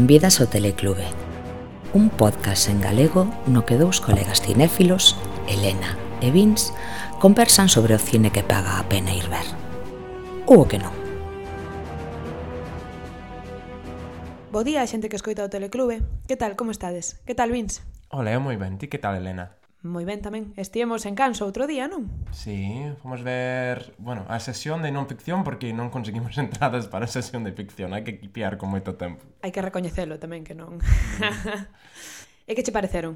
benvidas ao Teleclube Un podcast en galego no que dous colegas cinéfilos, Elena e Vins, conversan sobre o cine que paga a pena ir ver Ou o que non Bo día, xente que escoita o Teleclube Que tal, como estades? Que tal, Vins? Ola, moi ben, ti que tal, Elena? moi ben tamén. Estivemos en Canso outro día, non? Sí, fomos ver, bueno, a sesión de non ficción porque non conseguimos entradas para a sesión de ficción, hai que quipiar con moito tempo. Hai que recoñecelo tamén que non. Mm. E que che pareceron?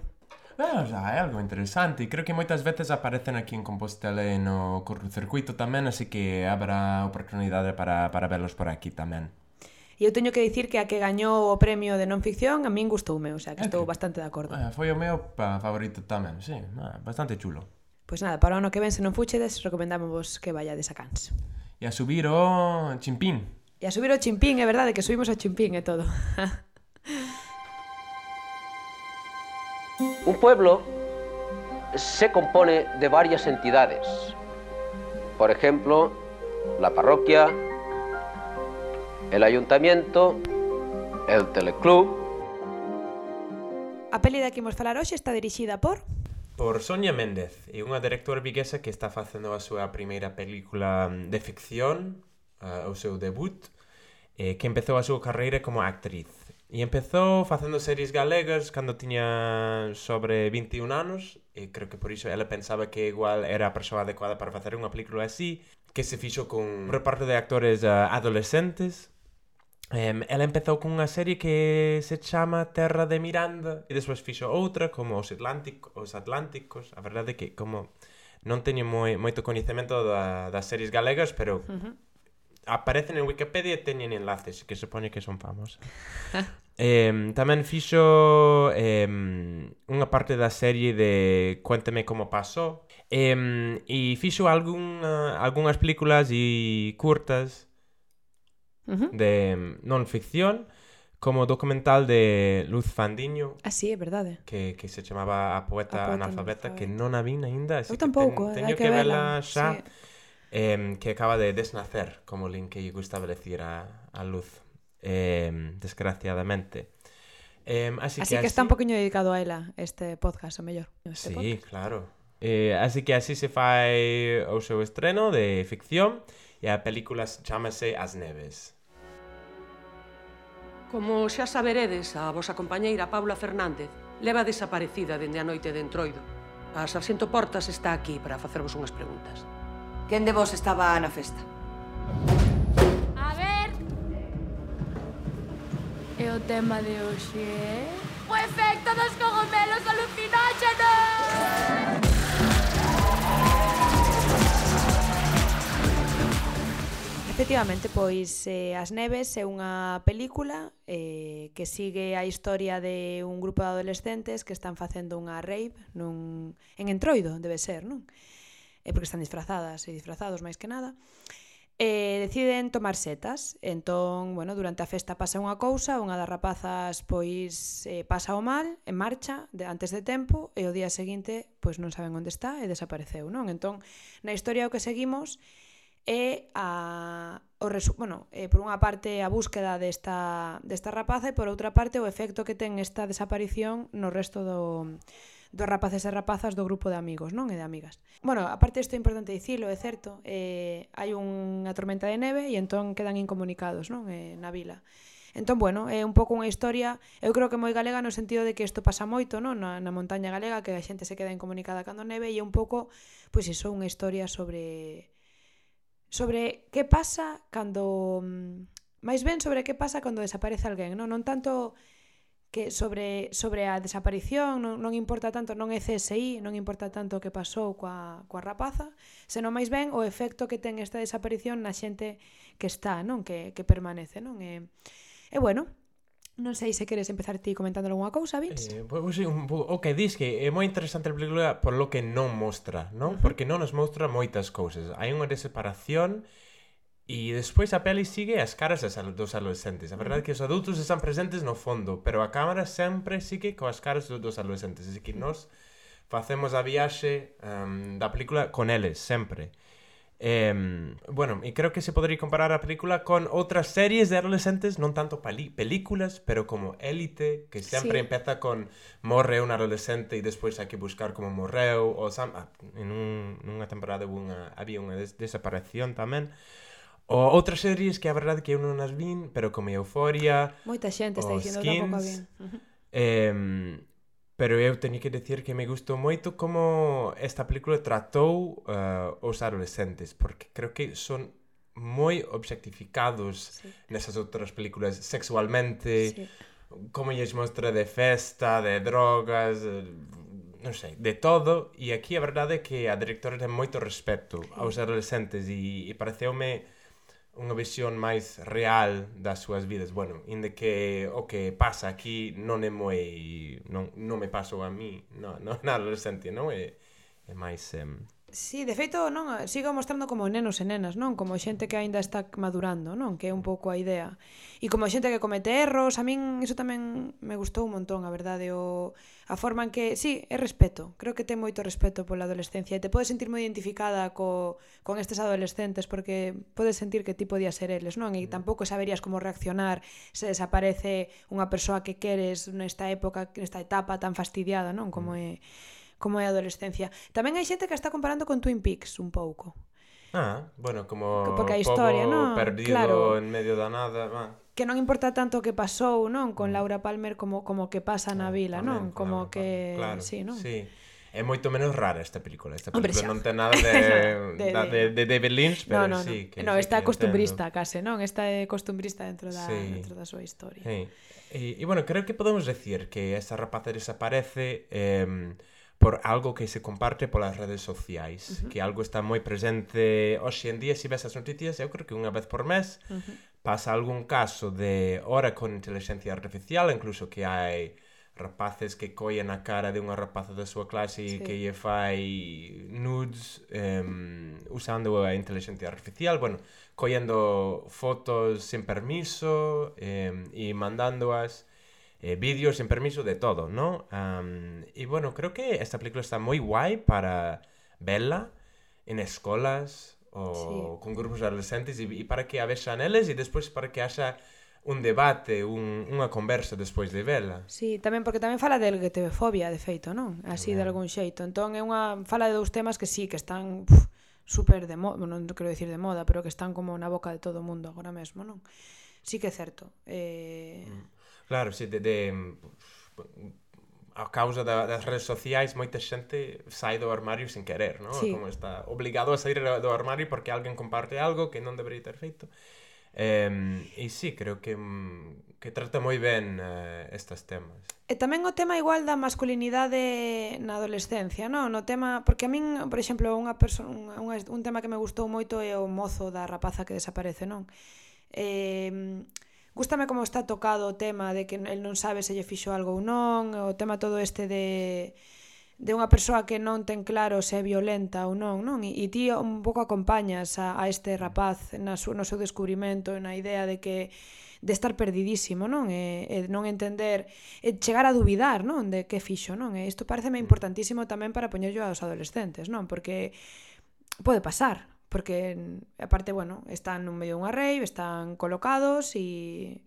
Ah, é algo interesante e creo que moitas veces aparecen aquí en Compostela e no circuito tamén, así que habrá oportunidade para, para verlos por aquí tamén. E eu teño que dicir que a que gañou o premio de non ficción a min gustoume, o sea, que estou bastante de acordo. Ah, foi o meu pa favorito tamén, sí, ah, bastante chulo. Pois nada, para o ano que ven, se non fuchedes, recomendámos que vayades a Cans. E a subir o Chimpín. E a subir o Chimpín, é verdade que subimos o Chimpín e todo. Un pueblo se compone de varias entidades. Por ejemplo, la parroquia, el ayuntamiento, el teleclub... A peli da que imos falar hoxe está dirixida por... Por Sonia Méndez, e unha directora viguesa que está facendo a súa primeira película de ficción, uh, o seu debut, eh, que empezou a súa carreira como actriz. E empezou facendo series galegas cando tiña sobre 21 anos, e creo que por iso ela pensaba que igual era a persoa adecuada para facer unha película así, que se fixo con un reparto de actores uh, adolescentes, Eh, ela empezou con unha serie que se chama Terra de Miranda e despois fixo outra como os, Atlántico, os Atlánticos. A verdade é que como non teño moi, moito coñecemento da, das series galegas pero uh -huh. aparecen en Wikipedia e teñen enlaces que supoño que son famosas. Eh, tamén fixo eh, unha parte da serie de Cuénteme como pasó. Eh, e fixo algún, algunhas películas e curtas. Uh -huh. de mm, non ficción como documental de Luz Fandiño Así, é verdade. que, que se chamaba A poeta, A poeta analfabeta, analfabeta. que non a vin aínda así Eu tampouco, que eh, hai ten, teño que que vela. vela xa Sí. eh, que acaba de desnacer como lin que gustaba decir a, a Luz eh, desgraciadamente eh, así, Así que está un poquinho dedicado a ela este podcast, o mellor. Este Sí, podcast. claro. Eh, así que así se fai o seu estreno de ficción e a película chamase As Neves. Como xa saberedes, a vosa compañeira Paula Fernández leva desaparecida dende a noite de Entroido. A Sarxento Portas está aquí para facervos unhas preguntas. Quen de vos estaba na festa? A ver... E o tema de hoxe é... O efecto dos cogumelos alucinógenos! Efectivamente, pois eh, As Neves é unha película eh, que sigue a historia de un grupo de adolescentes que están facendo unha rave nun, en Entroido, debe ser, non? Eh, porque están disfrazadas e disfrazados máis que nada. E eh, deciden tomar setas. Entón, bueno, durante a festa pasa unha cousa, unha das rapazas pois eh, pasa o mal, en marcha, de, antes de tempo, e o día seguinte pois non saben onde está e desapareceu, non? Entón, na historia o que seguimos é a, o resu bueno, eh, por unha parte a búsqueda desta, desta rapaza e por outra parte o efecto que ten esta desaparición no resto do, dos rapaces e rapazas do grupo de amigos, non? E de amigas. Bueno, aparte isto é importante dicilo, é certo, eh, hai unha tormenta de neve e entón quedan incomunicados, non? Eh, na vila. Entón, bueno, é un pouco unha historia, eu creo que moi galega no sentido de que isto pasa moito, non? Na, na montaña galega que a xente se queda incomunicada cando neve e é un pouco, pois iso, unha historia sobre sobre que pasa cando mm, máis ben sobre que pasa cando desaparece alguén, non, non tanto que sobre sobre a desaparición non, non importa tanto, non é CSI, non importa tanto o que pasou coa, coa rapaza, senón máis ben o efecto que ten esta desaparición na xente que está, non, que, que permanece, non? E, e bueno, Non sei se queres empezar ti comentando algunha cousa, Vince. Eh, pois, pois un, o que dis que é moi interesante a película por lo que non mostra, non? Uh -huh. Porque non nos mostra moitas cousas. Hai unha separación e despois a peli sigue as caras dos adolescentes. A verdade é que os adultos están presentes no fondo, pero a cámara sempre sigue coas caras dos adolescentes. Así que nos facemos a viaxe um, da película con eles, sempre. Eh, bueno, e creo que se podría comparar a película con outras series de adolescentes, non tanto películas, pero como Élite, que sempre sí. empeza con morre un adolescente e despois hai que buscar como morreu, ou sam, ah, en un, nunha temporada unha, había unha des desaparición tamén. Ou outras series que a verdade que eu non as vin, pero como Euforia, moita xente está dicindo tampouco a bien. Uh. Eh, Pero eu teño que decir que me gustou moito como esta película tratou uh, os adolescentes, porque creo que son moi objectificados sí. nesas outras películas sexualmente, sí. como lles mostra de festa, de drogas, non sei, de todo, e aquí a verdade é que a directora ten moito respeto aos adolescentes e, e pareceume unha visión máis real das súas vidas. Bueno, inde que o que pasa aquí non é moi non, non me pasou a mí, non, non na adolescencia, non é, é máis um, Sí, de feito, non, sigo mostrando como nenos e nenas, non? Como xente que aínda está madurando, non? Que é un pouco a idea. E como xente que comete erros, a min iso tamén me gustou un montón, a verdade, o a forma en que, sí, é respeto. Creo que ten moito respeto pola adolescencia e te podes sentir moi identificada co con estes adolescentes porque podes sentir que ti podías ser eles, non? E mm. tampouco saberías como reaccionar se desaparece unha persoa que queres nesta época, nesta etapa tan fastidiada, non? Como mm. é como é a adolescencia. Tamén hai xente que está comparando con Twin Peaks un pouco. Ah, bueno, como porque a historia, non? perdido claro, en medio da nada, va. Que non importa tanto o que pasou, non, con mm. Laura Palmer como como que pasa na vila, tamén, non? Como Laura que, claro, sí, non? Sí. É moito menos rara esta película. Esta película Hombre, non ten nada de, de, da, de, de David Lynch, pero no, no, sí. Que, no, está é costumbrista, case, non? Esta é eh, costumbrista dentro da, sí. dentro da súa historia. Sí. E, e, bueno, creo que podemos decir que esta rapaz desaparece... Eh, por algo que se comparte polas redes sociais, uh -huh. que algo está moi presente hoxe en día, se si ves as noticias, eu creo que unha vez por mes uh -huh. pasa algún caso de hora con inteligencia artificial, incluso que hai rapaces que collen a cara de unha rapaza da súa clase sí. que lle fai nudes um, usando a inteligencia artificial, bueno, collendo fotos sin permiso um, e mandándoas eh, vídeos en permiso de todo, ¿no? Um, y bueno, creo que esta película está muy guay para verla en escuelas o sí. con grupos adolescentes y, y, para que a veces anheles y después para que haya un debate, un, unha conversa despois de vela. Sí, tamén porque tamén fala de LGTB-fobia, de feito, non? Así de algún xeito. Entón é unha fala de dous temas que sí, que están puf, super de moda, non quero dicir de moda, pero que están como na boca de todo o mundo agora mesmo, non? Sí que é certo. Eh, mm. Claro, si, de, de a causa da, das redes sociais moita xente sai do armario sin querer, non? Sí. Como está obligado a sair do armario porque alguén comparte algo que non debería ter feito. Eh, e sí, creo que que trata moi ben eh, estes temas. E tamén o tema igual da masculinidade na adolescencia, non? No tema, porque a min, por exemplo, unha persoa, un, un tema que me gustou moito é o mozo da rapaza que desaparece, non? Eh, Gústame como está tocado o tema de que el non sabe se lle fixo algo ou non, o tema todo este de de unha persoa que non ten claro se é violenta ou non, non? E, e ti un pouco acompañas a, a este rapaz na su, no seu descubrimento, na idea de que de estar perdidísimo, non? E, e non entender, e chegar a dubidar, non? De que fixo, non? E isto pareceme mm. importantísimo tamén para poñerlo aos adolescentes, non? Porque pode pasar, porque aparte, bueno, están nun medio dunha rave, están colocados e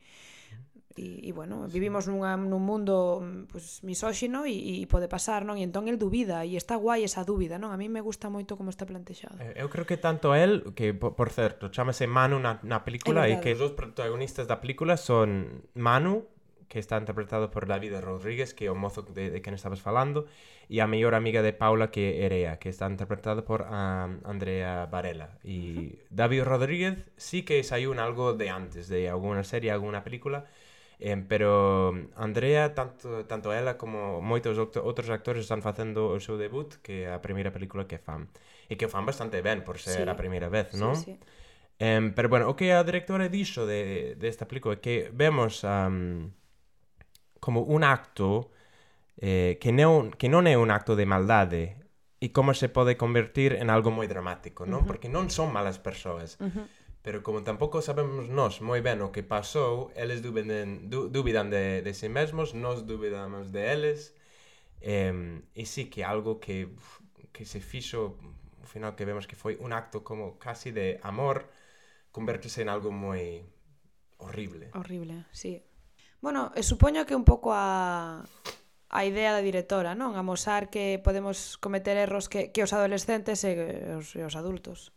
e, e bueno, vivimos nunha, nun mundo pues, misóxino e, e pode pasar, non? E entón el dubida e está guai esa dúbida, non? A mí me gusta moito como está plantexado. Eh, eu creo que tanto el, que por certo, chamase Manu na, na película e que os dous protagonistas da película son Manu que está interpretado por David Rodríguez, que é o mozo de, de quen estabas falando, e a mellor amiga de Paula que é Erea, que está interpretado por um, Andrea Varela. E David Rodríguez sí que saiu en algo de antes, de alguna serie, alguna película, Eh, pero Andrea, tanto, tanto ela como moitos outros actores están facendo o seu debut que é a primeira película que fan. E que o fan bastante ben por ser sí. a primeira vez, non? Sí. Eh, pero bueno, o que a directora dixo de, desta esta película é que vemos um, como un acto eh, que, no, que no es un acto de maldad eh, y cómo se puede convertir en algo muy dramático, ¿no? Uh -huh. Porque no son malas personas. Uh -huh. Pero como tampoco sabemos nos muy bien lo que pasó, ellos duvidan, du, duvidan de, de, sí mismos, nos duvidamos de ellos. Eh, y sí que algo que, que se hizo, al final que vemos que fue un acto como casi de amor, convertirse en algo muy horrible. Horrible, sí. Bueno, e supoño que un pouco a a idea da directora, non? Amosar que podemos cometer erros que, que os adolescentes e os, e os adultos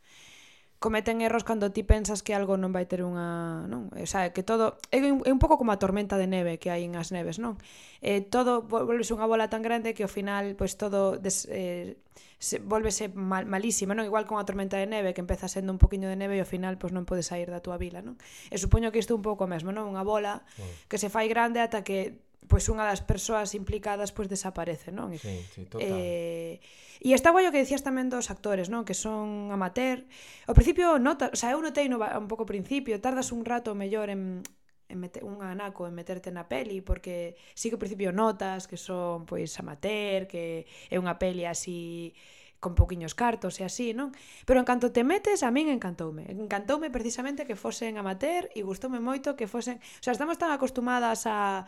cometen erros cando ti pensas que algo non vai ter unha, non? O sea, que todo é un, é un pouco como a tormenta de neve que hai en as neves, non? Eh, todo volvese unha bola tan grande que ao final pois todo des, eh, se, volvese mal, malísima, non? Igual con a tormenta de neve que empeza sendo un poquiño de neve e ao final pois non podes sair da túa vila, non? E supoño que isto é un pouco o mesmo, non? Unha bola mm. que se fai grande ata que pois unha das persoas implicadas pois desaparece, non? Sí, sí, total. Eh, e está guai o que decías tamén dos actores, non? Que son amateur. Ao principio nota, o sea, eu notei no, un pouco principio, tardas un rato mellor en en meter, un anaco en meterte na peli porque sí que ao principio notas que son pois amateur, que é unha peli así con poquiños cartos e así, non? Pero en canto te metes, a min encantoume. Encantoume precisamente que fosen amateur e gustoume moito que fosen... O sea, estamos tan acostumadas a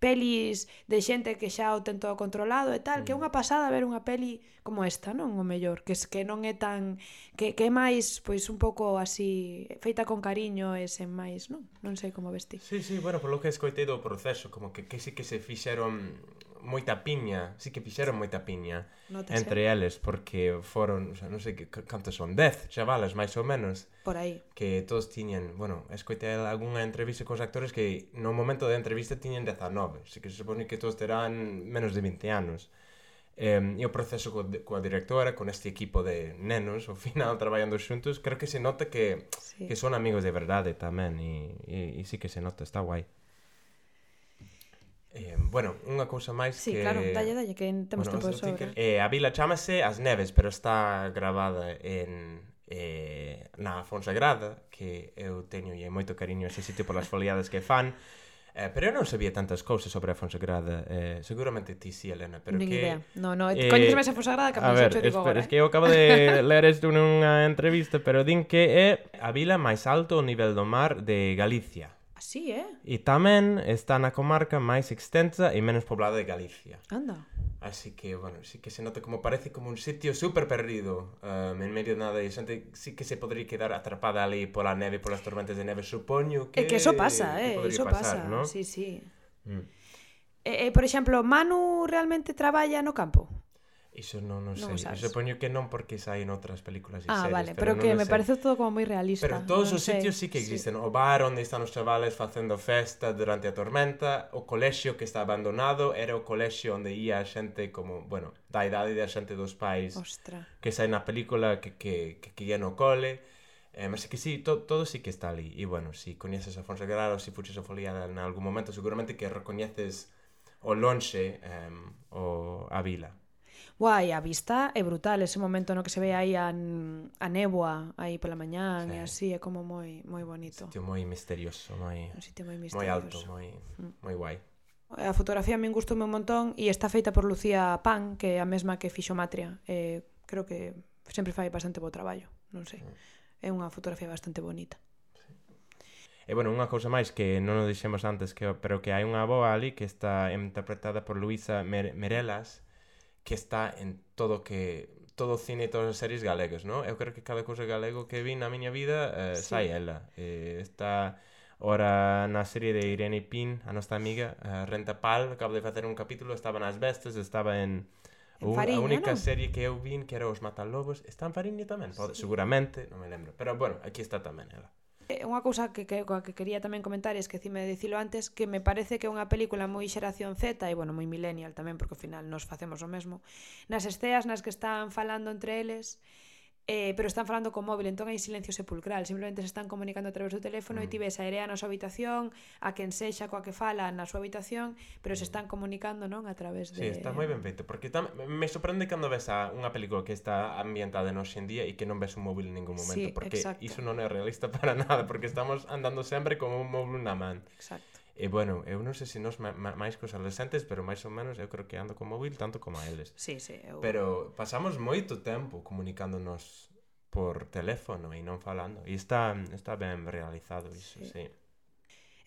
pelis de xente que xa o ten todo controlado e tal, mm. que é unha mm. pasada ver unha peli como esta, non? O mellor, que es que non é tan que que é máis pois un pouco así feita con cariño e sen máis, non? Non sei como vesti. Sí, sí, bueno, por lo que escoitei do proceso, como que que sí que se fixeron moita piña, sí que fixeron moita piña Notase. entre eles porque foron, xa non sei que cantos son, 10 chavalas máis ou menos. Por aí. Que todos tiñan, bueno, escoitei algunha entrevista cos actores que no momento da entrevista tiñan 19, así que se supone que todos terán menos de 20 anos. Eh, e o proceso co, coa directora, con este equipo de nenos, ao final traballando xuntos, creo que se nota que, sí. que son amigos de verdade tamén e, e, e sí que se nota, está guai. Eh, bueno, unha cousa máis sí, que... claro, dalle, dalle, que temos bueno, tempo de sobra. Eh, a vila chamase As Neves, pero está gravada en, eh, na Fonsagrada, que eu teño e moito cariño ese sitio polas foliadas que fan, eh, pero eu non sabía tantas cousas sobre a Fonsagrada, eh, seguramente ti sí, Elena, pero Nin que... idea, no, no, eh, coñeces máis a Fonsagrada que a, a ver, espera, digo agora, es que eu eh. acabo de ler isto nunha entrevista, pero din que é a vila máis alto o nivel do mar de Galicia, Así? Eh? E tamén está na comarca máis extensa e menos poblada de Galicia. Anda. Así que, bueno, sí que se nota como parece como un sitio super perdido um, eh, en medio de nada e xente sí que se podría quedar atrapada ali pola neve, polas tormentas de neve, supoño que... É que eso pasa, eh? Eso pasar, pasa, ¿no? sí, sí. Mm. Eh, eh, por exemplo, Manu realmente traballa no campo? Iso non, non, non sei. Sabes. Supoño que non porque saen outras películas e ah, series. Ah, vale, pero, pero que me sei. parece todo como moi realista. Pero todos non os sei. sitios sí que existen. Sí. O bar onde están os chavales facendo festa durante a tormenta, o colexio que está abandonado, era o colexio onde ía a xente como, bueno, da idade da xente dos pais Ostra. que sai na película que, que, que, que ia no cole. Eh, mas é que sí, to, todo sí que está ali. E bueno, si coñeces a Fonsa Guerrero, si fuches a Folía en algún momento, seguramente que recoñeces o lonxe eh, o a vila. Guai, a vista é brutal ese momento no que se ve aí a, a néboa aí pola mañán sí. e así, é como moi moi bonito. Un sitio moi misterioso, moi Un sitio moi misterioso. Moi alto, moi mm. moi guai. A fotografía a min gustoume un montón e está feita por Lucía Pan, que é a mesma que fixo Matria. Eh, creo que sempre fai bastante bo traballo, non sei. Mm. É unha fotografía bastante bonita. E bueno, unha cousa máis que non o dixemos antes, que, pero que hai unha boa ali que está interpretada por Luisa Mer Merelas, que está en todo que todo o cine e todas as series galegas, non? Eu creo que cada cousa galego que vi na miña vida eh, sí. sai ela. Eh, está ora na serie de Irene Pin, a nosa amiga, eh, Renta Pal, acabo de facer un capítulo, estaba nas bestas, estaba en... en Fariña, a única non? serie que eu vin que era Os Matalobos, está en Fariña tamén, pode, seguramente, non me lembro. Pero bueno, aquí está tamén ela. Eh, unha cousa que, que, que quería tamén comentar e esquecime de dicilo antes que me parece que é unha película moi xeración Z e bueno, moi millennial tamén porque ao final nos facemos o mesmo nas esteas nas que están falando entre eles eh, pero están falando co móvil, entón hai silencio sepulcral, simplemente se están comunicando a través do teléfono mm. e ti ves a Erea na súa habitación, a quen sexa coa que fala na súa habitación, pero se mm. están comunicando, non, a través de... Sí, está moi ben feito, porque tam... me sorprende cando ves a unha película que está ambientada en hoxendía e que non ves un móvil en ningún momento, sí, porque exacto. iso non é realista para nada, porque estamos andando sempre con un móvil na man. Exacto. E bueno, eu non sei se nos máis cos adolescentes, pero máis ou menos eu creo que ando co móvil tanto como a eles. Sí, sí, eu... Pero pasamos moito tempo comunicándonos por teléfono e non falando. E está, está ben realizado iso, sí. sí.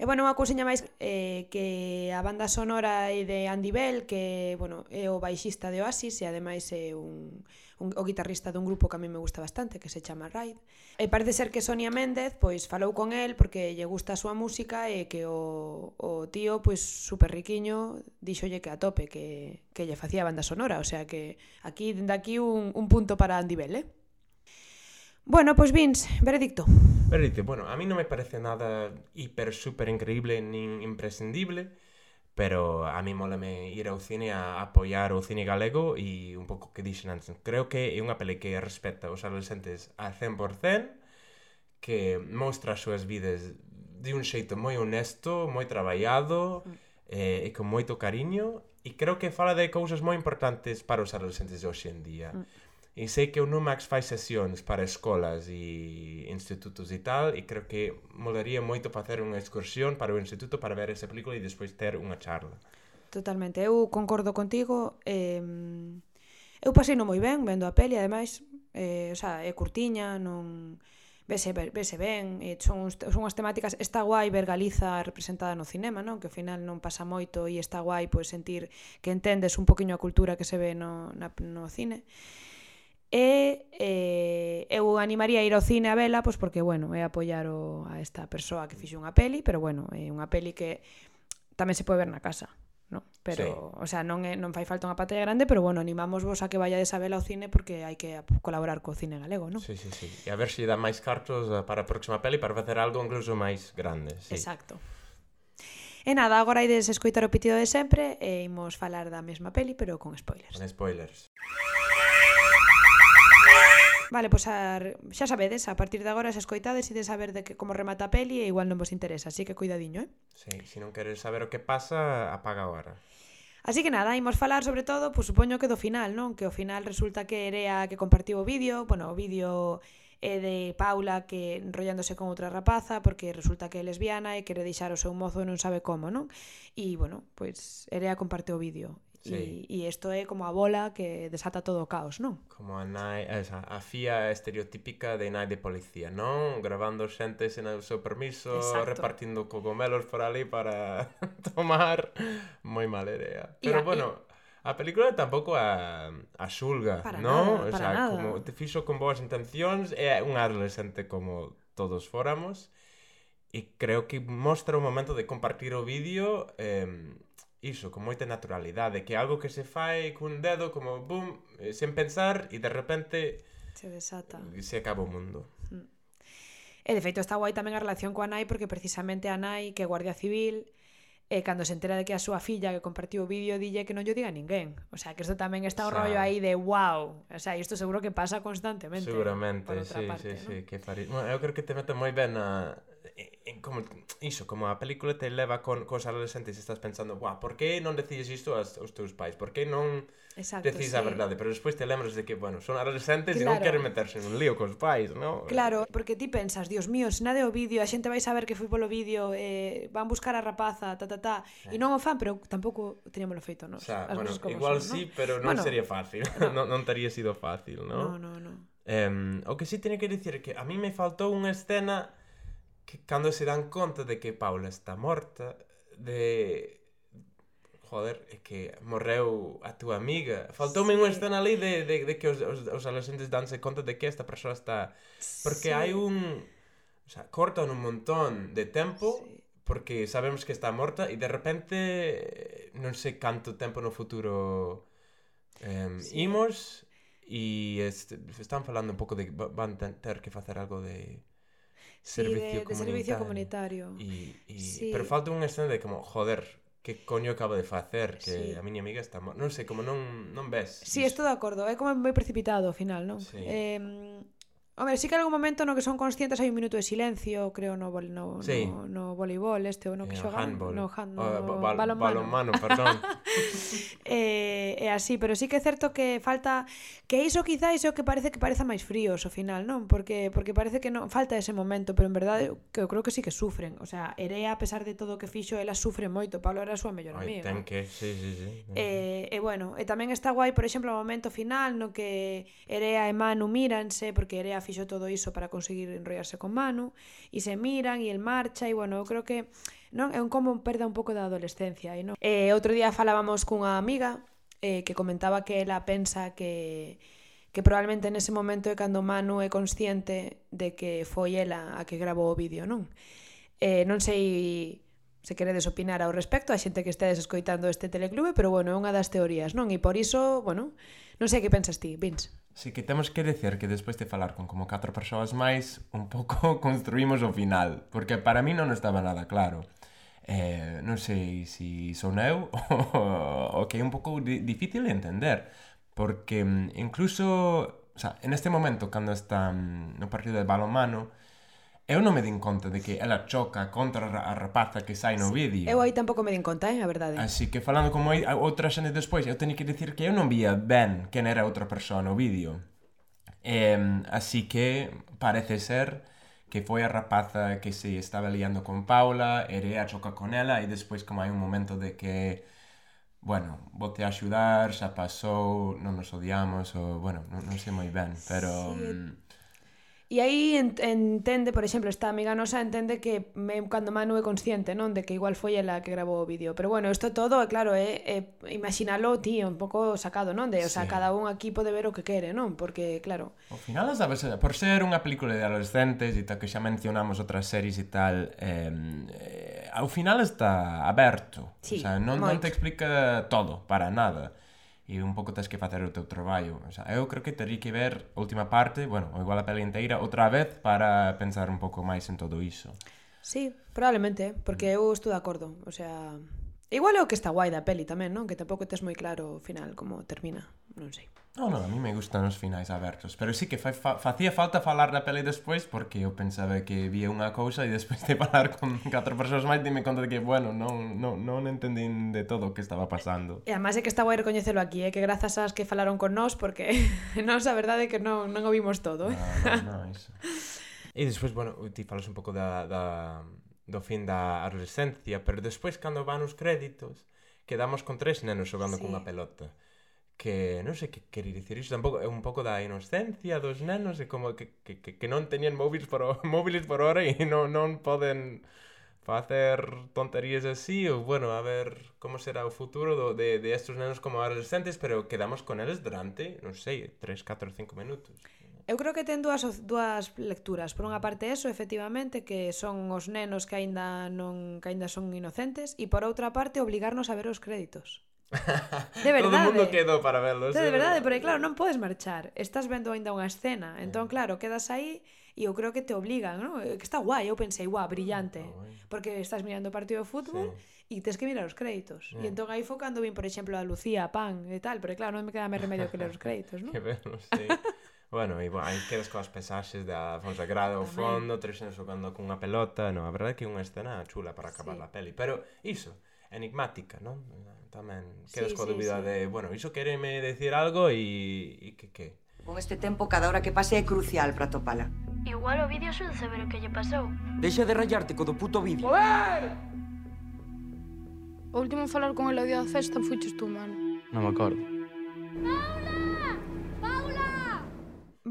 E, bueno, unha cousiña máis eh, que a banda sonora é de Andy Bell, que, bueno, é o baixista de Oasis e ademais é un, un, o guitarrista dun grupo que a mí me gusta bastante, que se chama Ride. E parece ser que Sonia Méndez pois falou con el porque lle gusta a súa música e que o, o tío, pois, super riquiño, dixolle que a tope, que, que lle facía banda sonora. O sea que aquí, dende aquí, un, un punto para Andy Bell, eh? Bueno, pois vins, veredicto. Pero dice, bueno, a mí no me parece nada hiper, súper increíble ni imprescindible, pero a mí molame ir ao cine a apoiar o cine galego e un pouco que dixen antes. Creo que é unha peli que respecta os adolescentes a 100%, que mostra as súas vidas de un xeito moi honesto, moi traballado, mm. eh, e con moito cariño, e creo que fala de cousas moi importantes para os adolescentes de hoxe en día. Mm E sei que o Numax fai sesións para escolas e institutos e tal, e creo que molaría moito facer unha excursión para o instituto para ver esa película e despois ter unha charla. Totalmente, eu concordo contigo. Eh, eu pasei non moi ben vendo a peli, ademais, eh, o sea, é curtiña, non vese, vese ben, e son, uns, son unhas temáticas, está guai ver Galiza representada no cinema, non? que ao final non pasa moito e está guai pois, sentir que entendes un poquinho a cultura que se ve no, na, no cine. E E eh, eu animaría a ir ao cine a vela, pois porque, bueno, é apoiar o, a esta persoa que fixe unha peli, pero bueno, é unha peli que tamén se pode ver na casa, no? Pero, sí. o sea, non, é, non fai falta unha pantalla grande, pero bueno, animamos vos a que vayades a vela ao cine porque hai que colaborar co cine galego, non? Sí, sí, sí. E a ver se si dá máis cartos eh, para a próxima peli para facer algo incluso máis grande, sí. Exacto. E nada, agora ides escoitar o pitido de sempre e imos falar da mesma peli, pero con spoilers. Con spoilers. Vale, pois a, xa sabedes, a partir de agora se escoitades e de saber de que como remata a peli e igual non vos interesa, así que cuidadiño, eh? Sí, se si non queres saber o que pasa, apaga agora. Así que nada, imos falar sobre todo, pois pues, supoño que do final, non? Que ao final resulta que era a que compartiu o vídeo, bueno, o vídeo é de Paula que enrollándose con outra rapaza porque resulta que é lesbiana e quere deixar o seu mozo e non sabe como, non? E, bueno, pois Erea comparteu o vídeo. Sí. E isto é eh, como a bola que desata todo o caos, non? Como a nai, esa, a fía estereotípica de nai de policía, non? Gravando xente sen o seu permiso, Exacto. repartindo cogomelos por ali para tomar moi mala idea. Pero a, bueno, eh, a película tampouco a, a xulga, para non? Nada, o sea, nada. como te fixo con boas intencións, é un adolescente como todos fóramos, e creo que mostra o momento de compartir o vídeo eh, iso, con moita naturalidade, que algo que se fai cun dedo como bum, eh, sen pensar e de repente se desata. Se acaba o mundo. Mm. E de feito está guai tamén a relación coa nai porque precisamente a nai que é guardia civil e cando se entera de que a súa filla que compartiu o vídeo dille que non lle diga a ninguén. O sea, que isto tamén está o sea, rollo aí de wow. O sea, isto seguro que pasa constantemente. Seguramente, sí, parte, sí, ¿no? sí, que fari... Bueno, eu creo que te mete moi ben na como iso, como a película te leva con cos adolescentes e estás pensando, "Buah, por que non decides isto aos, aos teus pais? Por que non Exacto, decides sí. a verdade?" Pero despois te lembras de que, bueno, son adolescentes claro. e non queren meterse en un lío cos pais, ¿no? Claro, porque ti pensas, "Dios mío, se nade o vídeo, a xente vai saber que foi polo vídeo, eh, van buscar a rapaza, ta ta ta." Eh. E non o fan, pero tampouco teníamoslo feito nós. O sea, bueno, igual son, sí, ¿no? pero non bueno, sería fácil. No. non, non tería sido fácil, ¿no? No, no, no. Um, o que sí tiene que dicir que a mí me faltou unha escena que cando se dan conta de que Paula está morta, de joder, é que morreu a túa amiga. Faltoume sí. unha escena ali de, de, de que os, os, os adolescentes danse conta de que esta persoa está... Porque sí. hai un... O sea, cortan un montón de tempo sí. porque sabemos que está morta e de repente non sei canto tempo no futuro eh, sí. imos e est están falando un pouco de van ter que facer algo de servicio, sí, de, de servicio comunitario. Y, y... Sí. Pero falta unha escena de como, joder, que coño acaba de facer que sí. a miña amiga está non sei como non non ves. Si, sí, estou de acordo, é como moi precipitado ao final, non? Sí. Eh, Hombre, sí que algún momento no que son conscientes hai un minuto de silencio, creo, no, no, sí. no, no voleibol este, ou no que eh, xogan, handball. no, hand, oh, no oh, bal, balonmano. balonmano, perdón. eh, é así, pero sí que é certo que falta que iso quizá iso que parece que pareza máis fríos ao final, non? Porque porque parece que non falta ese momento, pero en verdade que eu creo que sí que sufren, o sea, Erea a pesar de todo o que fixo, ela sufre moito, Pablo era a súa mellor amiga. Ten que, sí, sí, sí. Eh, e bueno, e tamén está guai, por exemplo, o momento final no que Erea e Manu míranse porque Erea fixo todo iso para conseguir enrollarse con Manu, e se miran, e el marcha, e bueno, eu creo que non é un como perda un pouco da adolescencia. E non? Eh, outro día falábamos cunha amiga eh, que comentaba que ela pensa que que probablemente nese momento é cando Manu é consciente de que foi ela a que grabou o vídeo, non? Eh, non sei se queredes opinar ao respecto, a xente que estedes escoitando este teleclube, pero bueno, é unha das teorías, non? E por iso, bueno, non sei que pensas ti, Vince. Si que temos que decir que despois de falar con como catro persoas máis, un pouco construímos o final, porque para mí non estaba nada claro. Eh, non sei se si son eu o, o que é un pouco di difícil de entender, porque mm, incluso, o sea, en este momento, cando está no partido de balonmano, Eu non me din conta de que ela choca contra a rapaza que sai no vídeo. Eu aí tampouco me din conta, eh, a verdade. Así que falando como hai outra xente despois, eu teño que dicir que eu non vía ben quen era outra persoa no vídeo. Eh, así que parece ser que foi a rapaza que se estaba liando con Paula, Erea choca con ela e despois como hai un momento de que bueno, vote a axudar, xa pasou, non nos odiamos, ou, bueno, non, non sei moi ben, pero... Sí, mm, E aí entende, por exemplo, esta amiga nosa entende que me, cando Manu é consciente, non? De que igual foi ela que grabou o vídeo. Pero bueno, isto todo, é claro, é, é imaginalo ti un pouco sacado, non? De, o sea, sí. cada un aquí pode ver o que quere, non? Porque, claro... Ao final, sabes, por ser unha película de adolescentes e tal que xa mencionamos outras series e tal, eh, eh, ao final está aberto. Sí, o sea, non, non te explica todo, para nada e un pouco tens que facer o teu traballo. O sea, eu creo que teria que ver a última parte, bueno, ou igual a peli inteira, outra vez para pensar un pouco máis en todo iso. Sí, probablemente, porque eu estou de acordo. O sea, Igual é o que está guai da peli tamén, non? Que tampouco tes moi claro o final como termina, non sei. Non, non, a mí me gustan os finais abertos, pero sí que fa, fa, facía falta falar da peli despois porque eu pensaba que vía unha cousa e despois de falar con catro persoas máis dime conta de que, bueno, non, non, non entendín de todo o que estaba pasando. E además é que está guai recoñecelo aquí, eh? que grazas ás que falaron con nós porque nós a verdade é que non, non o vimos todo. Eh? Non, non, non, iso. e despois, bueno, ti falas un pouco da, da, do fin da adolescencia, pero despois cando van os créditos quedamos con tres nenos xogando sí. cunha pelota que non sei que querer dicir isto tampouco é un pouco da inocencia dos nenos e como que, que, que, que non teñen móviles por móviles por hora e non, non poden facer tonterías así ou bueno, a ver como será o futuro do, de, de estes nenos como adolescentes pero quedamos con eles durante, non sei, 3, 4, 5 minutos Eu creo que ten dúas, dúas lecturas. Por unha parte eso, efectivamente, que son os nenos que aínda non que aínda son inocentes e por outra parte obligarnos a ver os créditos. De verdade. Todo o mundo quedou para verlos. De, de verdade, porque claro, non podes marchar. Estás vendo aínda unha escena. Eh. Entón, claro, quedas aí e eu creo que te obligan, ¿no? Eh, que está guai, eu pensei, guau, brillante. Porque estás mirando o partido de fútbol sí. e tens que mirar os créditos. Yeah. E entón aí foi cando vin, por exemplo, a Lucía, a Pan e tal, pero claro, non me queda máis remedio que ler os créditos, ¿no? que verlos, sí. Bueno, e bueno, aí quedas coas pesaxes da Fonsagrada ao fondo, tres xenes xogando cunha pelota, non, a verdade é que é unha escena chula para acabar sí. a peli, pero iso, enigmática, non? Tamén quedas sí, coa sí, dúbida sí. de, bueno, iso quereme decir algo e, e que que? Con este tempo cada hora que pase é crucial para topala. Igual o vídeo son saber o que lle pasou. Deixa de rayarte co do puto vídeo. Joder! O último falar con el o día da festa fuches tú, mano. Non me acordo. Ah,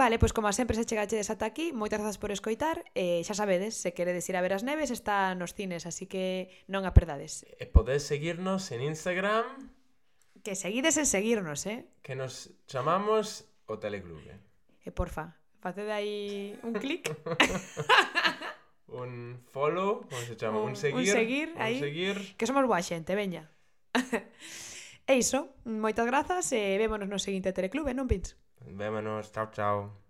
Vale, pois como sempre se chegachedes ata aquí, moitas grazas por escoitar e xa sabedes, se queredes ir a ver as neves está nos cines, así que non a perdades. E podedes seguirnos en Instagram. Que seguides en seguirnos, eh? Que nos chamamos o Teleclube. E porfa, facede aí un clic. un follow, como se chama, un, un seguir. Un seguir, un aí. seguir. Que somos boa xente, veña. e iso, moitas grazas e vémonos no seguinte Teleclube, non pins? Vémonos, chao, chao.